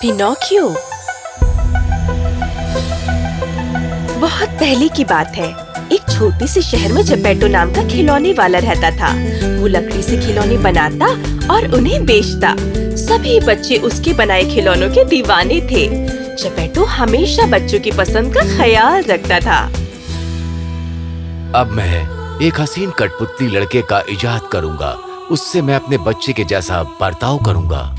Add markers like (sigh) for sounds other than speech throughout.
Pinocchio? بہت پہلے کی بات ہے۔ ایک چھوٹی سی شہر میں جپیٹو نام کا کھلونے والا رہتا تھا، وہ لکڑی سے کھلونے بناتا اور انہیں بیچتا۔ سبھی بچے اس کے بنائے کھلونوں کے دیوانے تھے۔ جپیٹو ہمیشہ بچوں کی پسند کا خیال رکھتا تھا۔ اب میں ایک حسین کٹ پتلی لڑکے کا ایجاد کروں گا۔ اس سے میں اپنے بچے کے جیسا برتاؤ کروں گا۔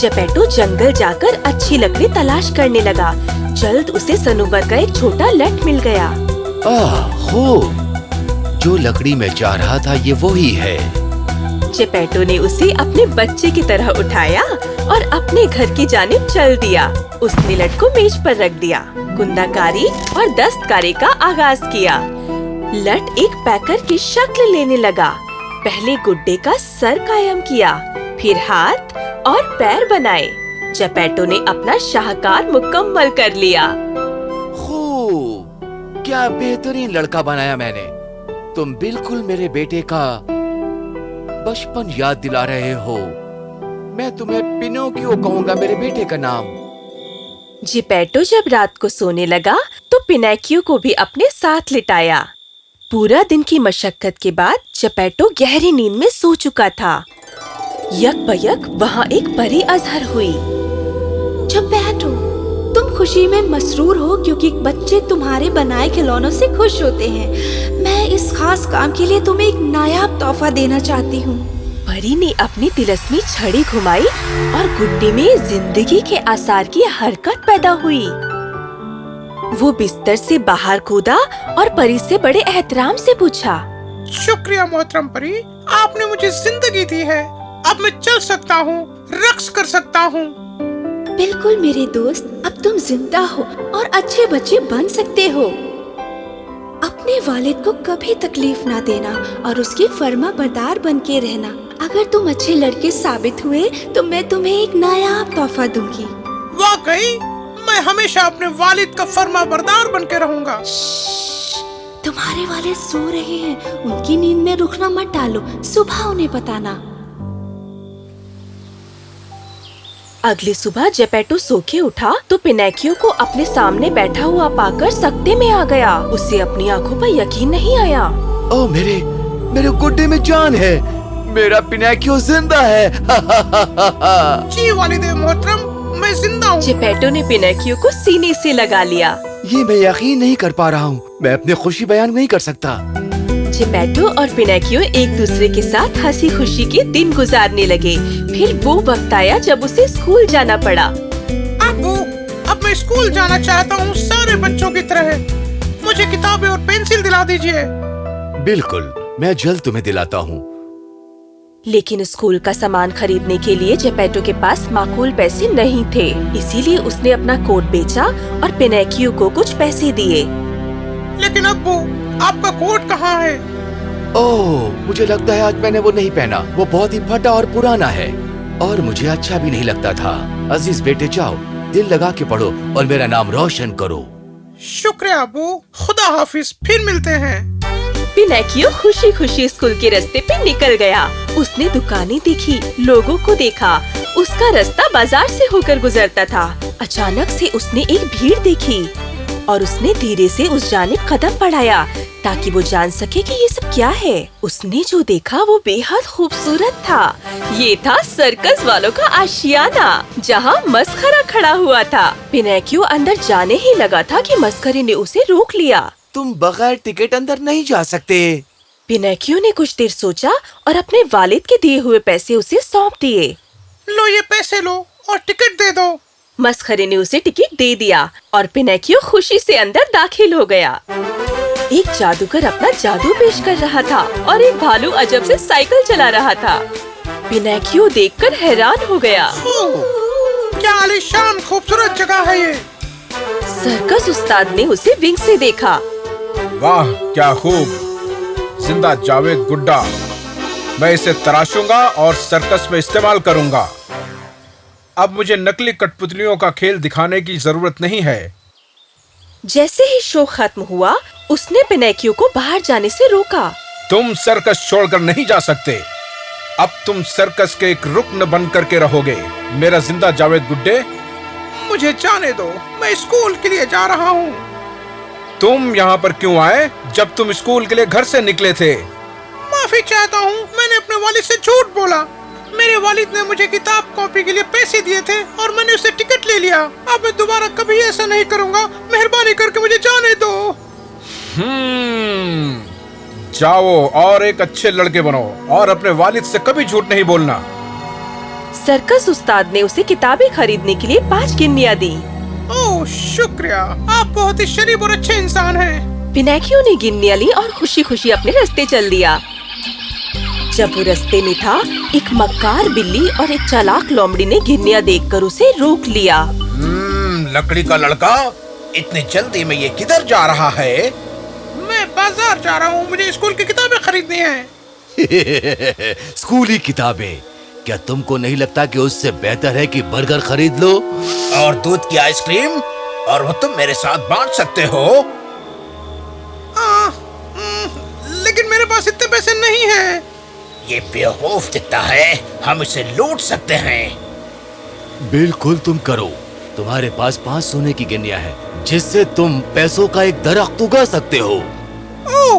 جپیٹو جنگل جا کر اچھی لکڑی تلاش کرنے لگا۔ جلد اسے سنوبر کا ایک چھوٹا لٹ مل گیا۔ خوب۔ جو لکڑی میں چاہ رہا تھا یہ وہی ہے۔ چپیٹو نے اسے اپنے بچے کی طرح اٹھایا اور اپنے گھر کی جانب چل دیا۔ اس نے لٹ کو میز پر رکھ دیا۔ کندا کاری اور دستکاری کا آغاز کیا۔ لٹ ایک پیکر کی شکل لینے لگا۔ پہلے گڈے کا سر قائم کیا پھر ہاتھ اور پیر بنائے۔ چپیٹو نے اپنا شاہکار مکمل کر لیا۔ خوب کیا بہترین لڑکا بنایا میں نے۔ تم بالکل میرے بیٹے کا بچپن یاد دلا رہے ہو۔ میں تمہیں پینوکیو کہوں گا میرے بیٹے کا نام؟ جپیٹو جب رات کو سونے لگا تو پینیکیو کو بھی اپنے ساتھ لٹایا۔ پورا دن کی مشقت کے بعد چپیٹو گہری نیند میں سو چکا تھا۔ یک بیک وہاں ایک پری اظہر ہوئی۔ چپیٹو، تم خوشی میں مسرور ہو کیونکہ بچے تمہارے بنائے کھلونوں سے خوش ہوتے ہیں۔ میں اس خاص کام کے لیے تمہیں ایک نایاب تحفہ دینا چاہتی ہوں۔ پری نے اپنی تلسمی چھڑی گھمائی اور گڈے میں زندگی کے آثار کی حرکت پیدا ہوئی۔ وہ بستر سے باہر کودا اور پری سے بڑے احترام سے پوچھا شکریہ محترم پری آپ نے مجھے زندگی دی ہے۔ اب میں چل سکتا ہوں رقص کر سکتا ہوں۔ بالکل میرے دوست اب تم زندہ ہو اور اچھے بچے بن سکتے ہو۔ اپنے والد کو کبھی تکلیف نہ دینا اور اس کی فرما بردار بن کے رہنا۔ اگر تم اچھے لڑکے ثابت ہوئے تو میں تمہیں ایک نایاب تحفہ دوں گی۔ واقعی؟ میں ہمیشہ اپنے والد کا فرما بردار بن کے رہوں گا۔ تمہارے والد سو رہے ہیں۔ ان کی نیند میں رکنا مت ڈالو صبح انہیں بتانا۔ اگلی صبح جپیٹو سو کے اٹھا تو پینیکیو کو اپنے سامنے بیٹھا ہوا پا کر سکتے میں آ گیا۔ اسے اپنی آنکھوں پر یقین نہیں آیا۔ او میرے میرے گڈے میں جان ہے۔ میرا پینیکیو زندہ ہے۔ (laughs) جی والد محترم میں زندہ ہوں۔ جپیٹو نے پینیکیو کو سینے سے لگا لیا۔ یہ میں یقین نہیں کر پا رہا ہوں۔ میں اپنی خوشی بیان نہیں کر سکتا۔ جپیٹو اور پینیکیو ایک دوسرے کے ساتھ ہنسی خوشی کے دن گزارنے لگے۔ پھر وہ وقت آیا جب اسے اسکول جانا پڑا۔ ابو اب میں اسکول جانا چاہتا ہوں۔ سارے بچوں کی طرح مجھے کتابیں اور پینسل دلا دیجیے بالکل میں جلد تمہیں دلاتا ہوں۔ لیکن اسکول کا سامان خریدنے کے لیے جپیٹو کے پاس معقول پیسے نہیں تھے۔ اسی لیے اس نے اپنا کوٹ بیچا اور پینیکیو کو کچھ پیسے دیے۔ لیکن ابو آپ کا کوٹ کہاں ہے؟ اوہ مجھے لگتا ہے آج میں نے وہ نہیں پہنا۔ وہ بہت ہی پھٹا اور پرانا ہے۔ اور مجھے اچھا بھی نہیں لگتا تھا۔ عزیز بیٹے جاؤ۔ دل لگا کے پڑھو اور میرا نام روشن کرو۔ شکریہ ابو خدا حافظ پھر ملتے ہیں۔ پینیکیو خوشی خوشی اسکول کے رستے پہ نکل گیا۔ اس نے دکانیں دیکھی، لوگوں کو دیکھا۔ اس کا رستہ بازار سے ہو کر گزرتا تھا۔ اچانک سے اس نے ایک بھیڑ دیکھی اور اس نے دھیرے سے اس جانب قدم بڑھایا تاکہ وہ جان سکے کہ یہ سب کیا ہے۔ اس نے جو دیکھا وہ بے حد خوبصورت تھا۔ یہ تھا سرکس والوں کا آشیانہ، جہاں مسخرہ کھڑا ہوا تھا۔ پینیکیو اندر جانے ہی لگا تھا کہ مسخرے نے اسے روک لیا۔ تم بغیر ٹکٹ اندر نہیں جا سکتے۔ پینیکیو نے کچھ دیر سوچا اور اپنے والد کے دیے ہوئے پیسے اسے سونپ دیے۔ لو یہ پیسے لو اور ٹکٹ دے دو۔ مسخرے نے اسے ٹکٹ دے دیا اور پینیکیو خوشی سے اندر داخل ہو گیا۔ ایک جادوگر اپنا جادو پیش کر رہا تھا اور ایک بھالو عجب سے سائیکل چلا رہا تھا۔ پینیکیو دیکھ کر حیران ہو گیا۔ کیا عالیشان خوبصورت جگہ ہے یہ۔ سرکس استاد نے اسے ونگ سے دیکھا۔ واہ کیا خوب۔ زندہ جاوید گڈا۔ میں اسے تراشوں گا اور سرکس میں استعمال کروں گا۔ اب مجھے نکلی کٹ پتلیوں کا کھیل دکھانے کی ضرورت نہیں ہے۔ جیسے ہی شو ختم ہوا اس نے پینیکیو کو باہر جانے سے روکا۔ تم سرکس چھوڑ کر نہیں جا سکتے۔ اب تم سرکس کے ایک رکن بن کر کے رہو گے۔ میرا زندہ جاوید گڈے تم یہاں پر کیوں آئے جب تم اسکول کے لیے گھر سے نکلے تھے؟ معافی چاہتا ہوں میں نے اپنے والد سے جھوٹ بولا۔ میرے والد نے مجھے کتاب کاپی کے لیے پیسے دیے تھے اور میں نے اسے ٹکٹ لے لیا۔ اب میں دوبارہ کبھی ایسا نہیں کروں گا۔ مہربانی کر کے مجھے جانے دو۔ جاؤ اور ایک اچھے لڑکے بنو اور اپنے والد سے کبھی جھوٹ نہیں بولنا۔ سرکس استاد نے اسے کتابیں خریدنے کے لیے پانچ گنیاں دی اوہ شکریہ۔ آپ بہت ہی شریف اور اچھے انسان ہیں۔ پینیکیو نے گننے لی اور خوشی خوشی اپنے رستے چل دیا؟ جب وہ رستے میں تھا ایک مکار بلی اور ایک چالاک لومڑی نے گنیا دیکھ کر اسے روک لیا۔ لکڑی کا لڑکا اتنی جلدی میں یہ کدھر جا رہا ہے؟ میں بازار جا رہا ہوں مجھے اسکول کی کتابیں خریدنی ہیں۔ (laughs) اسکولی کتابیں۔ کیا تم کو نہیں لگتا کہ اس سے بہتر ہے کہ برگر خرید لو؟ اور دودھ کی آئس کریم؟ اور وہ تم میرے ساتھ بانٹ سکتے ہو؟ لیکن میرے پاس اتنے پیسے نہیں ہیں۔ یہ بیوقوف دکھتا ہے ہم اسے لوٹ سکتے ہیں۔ بالکل تم کرو۔ تمہارے پاس پانچ سونے کی گنیا ہے جس سے تم پیسوں کا ایک درخت اگا سکتے ہو۔ اوہ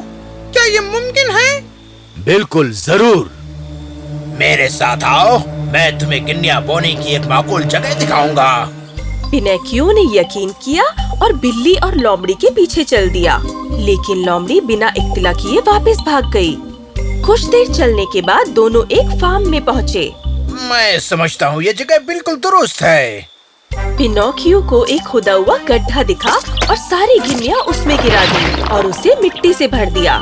کیا یہ ممکن ہے؟ بالکل ضرور۔ میرے ساتھ آؤ میں تمہیں گنیا بونے کی ایک معقول جگہ دکھاؤں گا۔ پینیکیو نے یقین کیا اور بلی اور لومڑی کے پیچھے چل دیا؟ لیکن لومڑی بنا اطلاع کیے واپس بھاگ گئی۔ کچھ دیر چلنے کے بعد دونوں ایک فارم میں پہنچے۔ میں سمجھتا ہوں یہ جگہ بالکل درست ہے۔ پینوکیو کو ایک خدا ہوا گڈھا دکھا اور ساری گنیا اس میں گرا دی اور اسے مٹی سے بھر دیا۔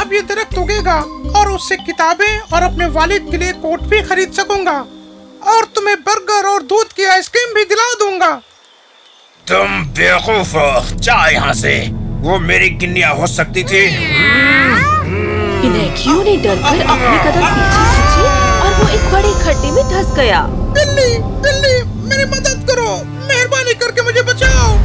اب یہ درخت اگے گا۔ اور اس سے کتابیں اور اپنے والد کے لیے کوٹ بھی خرید سکوں گا اور تمہیں برگر اور دودھ کی آئس کریم بھی دلا دوں گا۔ تم بیوقوف جا یہاں سے۔ وہ میری گنیا ہو سکتی تھی۔ ڈر کر اپنی پیچھے کھینچی اور وہ ایک میں دھس گیا؟ بلی بلی میری مدد کرو۔ مہربانی کر کے مجھے بچاؤ۔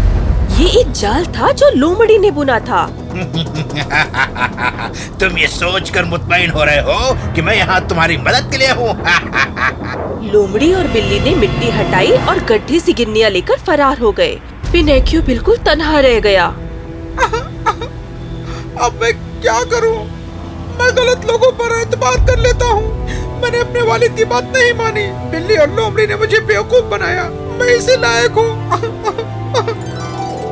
یہ ایک جال تھا جو لومڑی نے بنا تھا۔ (laughs) تم یہ سوچ کر مطمئن ہو رہے ہو کہ میں یہاں تمہاری مدد کے لیے ہوں۔ (laughs) لومڑی اور بلی نے مٹی ہٹائی اور گڈھے سے گنیاں لے کر فرار ہو گئے۔ پینیکیو بالکل تنہا رہ گیا۔ (laughs) اب میں کیا کروں؟ میں غلط لوگوں پر اعتبار کر لیتا ہوں۔ میں نے اپنے والد کی بات نہیں مانی۔ بلی اور لومڑی نے مجھے بیوقوف بنایا۔ میں اسے لائق ہوں۔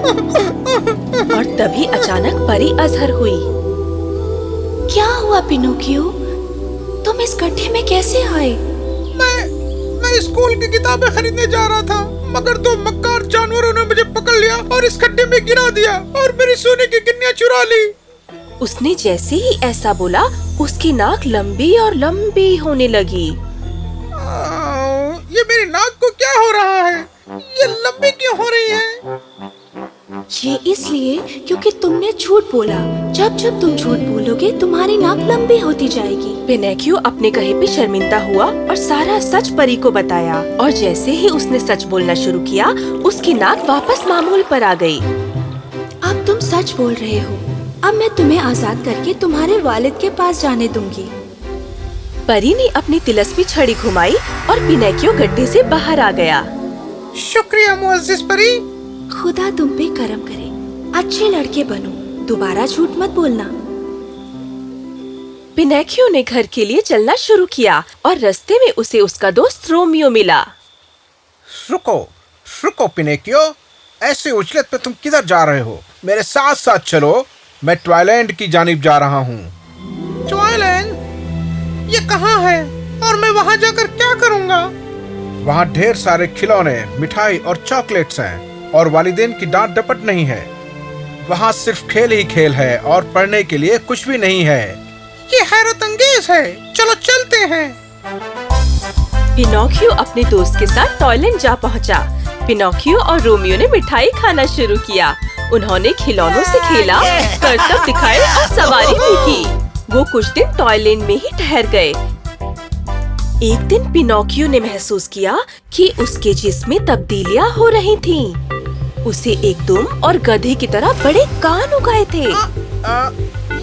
اور تبھی اچانک پری اظہر ہوئی۔ کیا ہوا پینوکیو تم اس گڈھے میں کیسے آئے؟ میں میں اسکول کی کتابیں خریدنے جا رہا تھا مگر دو مکار جانوروں نے مجھے پکڑ لیا اور اس گڈھے میں گرا دیا اور میری سونے کی کنیا چرا لی۔ اس نے جیسے ہی ایسا بولا اس کی ناک لمبی اور لمبی ہونے لگی۔ یہ میری ناک کو کیا ہو رہا ہے؟ یہ لمبی کیوں ہو رہی ہے؟ یہ اس لیے کیونکہ تم نے جھوٹ بولا۔ جب جب تم جھوٹ بولو گے تمہاری ناک لمبی ہوتی جائے گی۔ پینیکیو اپنے کہے پہ شرمندہ ہوا اور سارا سچ پری کو بتایا۔ اور جیسے ہی اس نے سچ بولنا شروع کیا، اس کی ناک واپس معمول پر آ گئی۔ اب تم سچ بول رہے ہو۔ اب میں تمہیں آزاد کر کے تمہارے والد کے پاس جانے دوں گی۔ پری نے اپنی تلسمی چھڑی گھمائی اور پینیکیو گڈھے سے باہر آ گیا۔ شکریہ معزز پری۔ خدا تم پہ کرم کرے۔ اچھے لڑکے بنو۔ دوبارہ جھوٹ مت بولنا۔ پینیکیو نے گھر کے لیے چلنا شروع کیا اور رستے میں اسے اس کا دوست رومیو ملا۔ رکو رکو پینیکیو ایسے اجلت پہ تم کدھر جا رہے ہو؟ میرے ساتھ ساتھ چلو۔ میں ٹوائلینڈ کی جانب جا رہا ہوں۔ ٹوائلینڈ؟ یہ کہاں ہے؟ اور میں وہاں جا کر کیا کروں گا؟ وہاں ڈھیر سارے کھلونے مٹھائی اور چاکلیٹس ہیں۔ اور والدین کی ڈانٹ ڈپٹ نہیں ہے۔ وہاں صرف کھیل ہی کھیل ہے اور پڑھنے کے لیے کچھ بھی نہیں ہے۔ یہ حیرت انگیز ہے۔ چلو چلتے ہیں۔ پینوکیو اپنے دوست کے ساتھ ٹوائلٹ جا پہنچا۔ پینوکیو اور رومیو نے مٹھائی کھانا شروع کیا۔ انہوں نے کھلونوں سے کھیلا، کرتب دکھائے اور سواری بھی کی۔ وہ کچھ دن ٹوائلٹ میں ہی ٹھہر گئے۔ ایک دن پینوکیو نے محسوس کیا کہ اس کے جسم میں تبدیلیاں ہو رہی تھیں۔ اسے ایک دم اور گدھے کی طرح بڑے کان اگائے تھے۔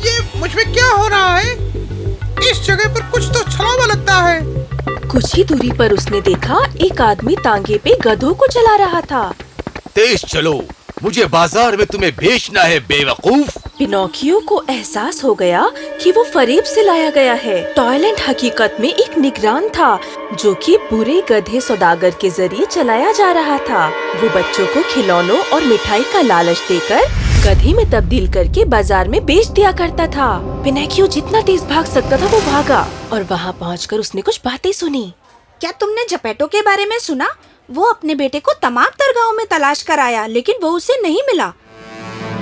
یہ مجھ میں کیا ہو رہا ہے؟ اس جگہ پر کچھ تو چھلاوا لگتا ہے۔ کچھ ہی دوری پر اس نے دیکھا ایک آدمی تانگے پہ گدھوں کو چلا رہا تھا۔ تیز چلو مجھے بازار میں تمہیں بیچنا ہے بے وقوف۔ پینوکیو کو احساس ہو گیا کہ وہ فریب سے لایا گیا ہے۔ ٹوائلنٹ حقیقت میں ایک نگران تھا جو کہ برے گدھے سوداگر کے ذریعے چلایا جا رہا تھا۔ وہ بچوں کو کھلونوں اور مٹھائی کا لالچ دے کر گدھے میں تبدیل کر کے بازار میں بیچ دیا کرتا تھا۔ پینوکیو جتنا تیز بھاگ سکتا تھا وہ بھاگا اور وہاں پہنچ کر اس نے کچھ باتیں سنی۔ کیا تم نے جپیٹو کے بارے میں سنا؟ وہ اپنے بیٹے کو تمام درگاہوں میں تلاش کرایا لیکن وہ اسے نہیں ملا۔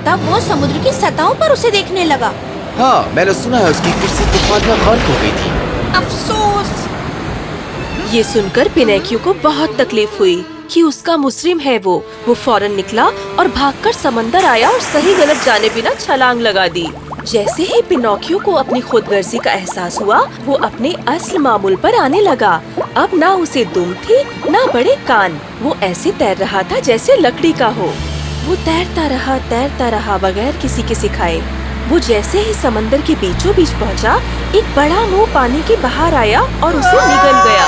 تب وہ سمندر کی سطحوں پر اسے دیکھنے لگا۔ ہاں میں نے سنا ہے اس کی کرسی طوفان میں غرق ہو گئی تھی۔ افسوس۔ یہ سن کر پینیکیو کو بہت تکلیف ہوئی کہ اس کا مسلم ہے وہ۔ وہ فوراً نکلا اور بھاگ کر سمندر آیا اور صحیح غلط جانے بنا چھلانگ لگا دی۔ جیسے ہی پینوکیو کو اپنی خود غرضی کا احساس ہوا وہ اپنے اصل معمول پر آنے لگا۔ اب نہ اسے دم تھی نہ بڑے کان۔ وہ ایسے تیر رہا تھا جیسے لکڑی کا ہو۔ وہ تیرتا رہا تیرتا رہا بغیر کسی کے سکھائے۔ وہ جیسے ہی سمندر کے بیچوں بیچ پہنچا ایک بڑا منہ پانی کے باہر آیا اور اسے نگل گیا۔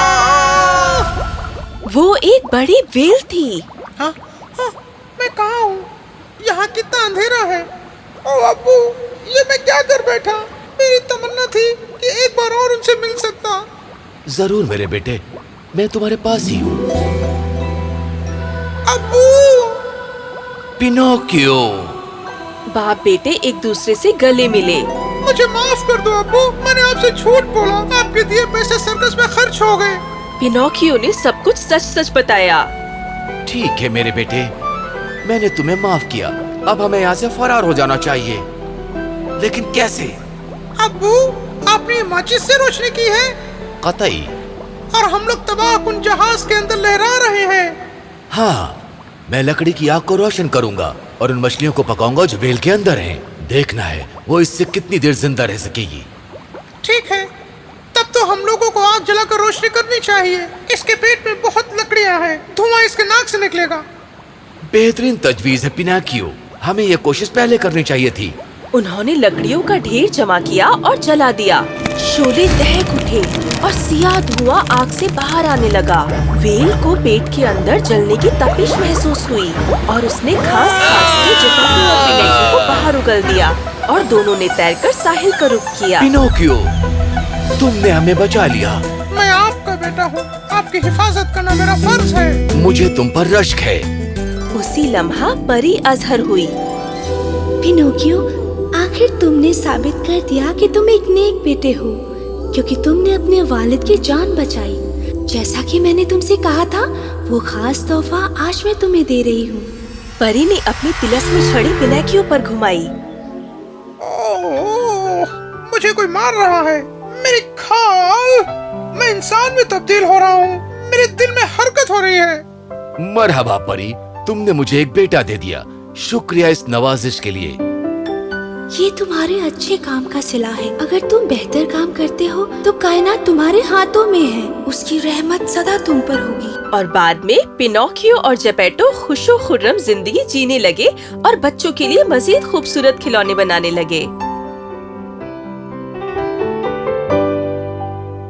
وہ ایک بڑی ویل تھی۔ ہاں، ہاں، میں کہاں ہوں؟ یہاں کتنا اندھیرا ہے۔ ابو یہ میں کیا کر بیٹھا؟ میری تمنا تھی کہ ایک بار اور ان سے مل سکتا۔ ضرور میرے بیٹے میں تمہارے پاس ہی ہوں۔ ابو! پینوکیو باپ بیٹے ایک دوسرے سے گلے ملے۔ مجھے معاف کر دو ابو میں نے آپ سے جھوٹ بولا۔ آپ کے دیے پیسے سرکس میں خرچ ہو گئے۔ پینوکیو نے سب کچھ سچ سچ بتایا۔ ٹھیک ہے میرے بیٹے میں نے تمہیں معاف کیا۔ اب ہمیں یہاں سے فرار ہو جانا چاہیے۔ لیکن کیسے؟ ابو آپ نے ماچس سے روشنی کی ہے۔ قطعی۔ اور ہم لوگ تباہ کن جہاز کے اندر لہرا رہے ہیں۔ ہاں میں لکڑی کی آگ کو روشن کروں گا اور ان مچھلیوں کو پکاؤں گا جو بیل کے اندر ہیں۔ دیکھنا ہے وہ اس سے کتنی دیر زندہ رہ سکے گی۔ ٹھیک ہے۔ تب تو ہم لوگوں کو آگ جلا کر روشنی کرنی چاہیے۔ اس کے پیٹ میں بہت لکڑیاں ہیں۔ دھواں اس کے ناک سے نکلے گا۔ بہترین تجویز ہے پیناکیو ہمیں یہ کوشش پہلے کرنی چاہیے تھی۔ انہوں نے لکڑیوں کا ڈھیر جمع کیا اور جلا دیا۔ شولے دہک اٹھے اور سیاہ دھواں آگ سے باہر آنے لگا۔ ویل کو پیٹ کے اندر جلنے کی تپش محسوس ہوئی اور اس نے خاص خاص کو باہر اگل دیا اور دونوں نے تیر کر ساحل کا رخ کیا۔ پینوکیو تم نے ہمیں بچا لیا۔ میں آپ کا بیٹا ہوں۔ آپ کی حفاظت کرنا میرا فرض ہے۔ مجھے تم پر رشک ہے۔ اسی لمحہ پری اظہر ہوئی۔ پینوکیو آخر تم نے ثابت کر دیا کہ تم ایک نیک بیٹے ہو۔ کیونکہ تم نے اپنے والد کی جان بچائی۔ جیسا کہ میں نے تم سے کہا تھا وہ خاص تحفہ آج میں تمہیں دے رہی ہوں۔ پری نے اپنی تلسمی چھڑی بنا کے اوپر گھمائی مجھے کوئی مار رہا ہے۔ میری کھال! میں انسان میں تبدیل ہو رہا ہوں۔ میرے دل میں حرکت ہو رہی ہے۔ مرحبا پری تم نے مجھے ایک بیٹا دے دیا۔ شکریہ اس نوازش کے لیے۔ یہ تمہارے اچھے کام کا سلا ہے۔ اگر تم بہتر کام کرتے ہو تو کائنات تمہارے ہاتھوں میں ہے۔ اس کی رحمت سدا تم پر ہوگی۔ اور بعد میں پینوکیو اور جپیٹو خوش و خرم زندگی جینے لگے اور بچوں کے لیے مزید خوبصورت کھلونے بنانے لگے۔